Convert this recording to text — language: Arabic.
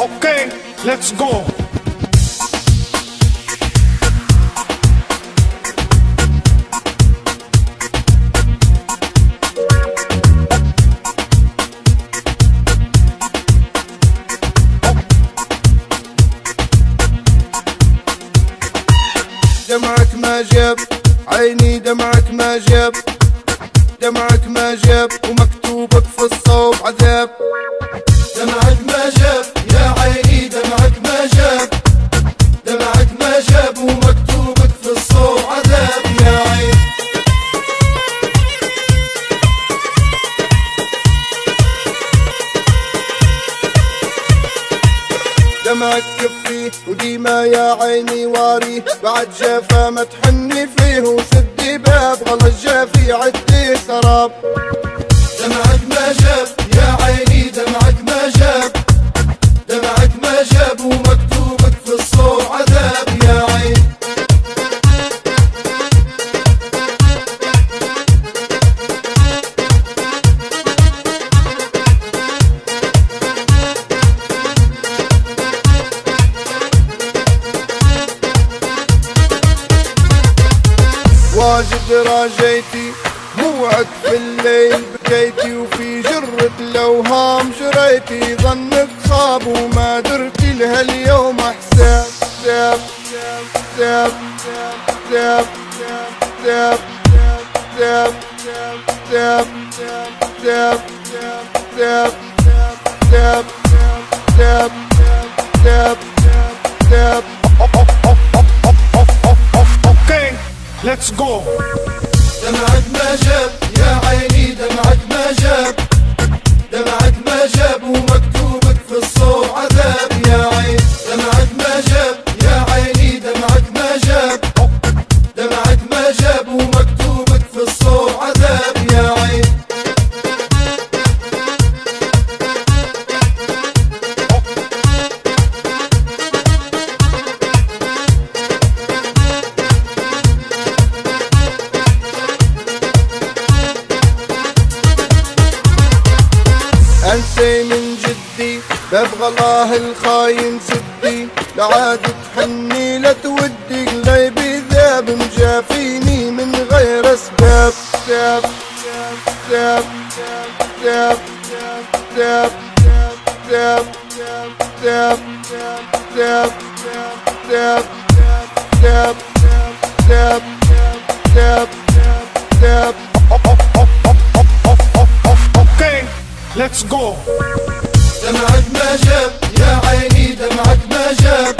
Okay, let's go. دمعك ما جاب عيني دمعك ما جاب دمعك ما جاب ومكتوبك في الصوب عذاب دمعك كفي وديما يا عيني واري. بعد جافا ما تحني فيه وسدي باب غلط جافي عدي سراب. دمعك ما جاب واجد راجيتي موعد في الليل بكيتي وفي جرة الأوهام جريتي ظنك خاب وما درتي لها اليوم حساب حساب حساب حساب حساب حساب حساب حساب حساب حساب حساب حساب حساب ليتس جو جمعت ما جاب. ببغى الله الخاين سدي لعاد تحني لا تودي قلبي ذاب مجافيني من غير اسباب ساب ساب ساب ساب ساب ساب ساب ساب ساب ساب ساب ساب ساب Okay, let's go. دمعك ما جاب يا عيني دمعك ما جاب.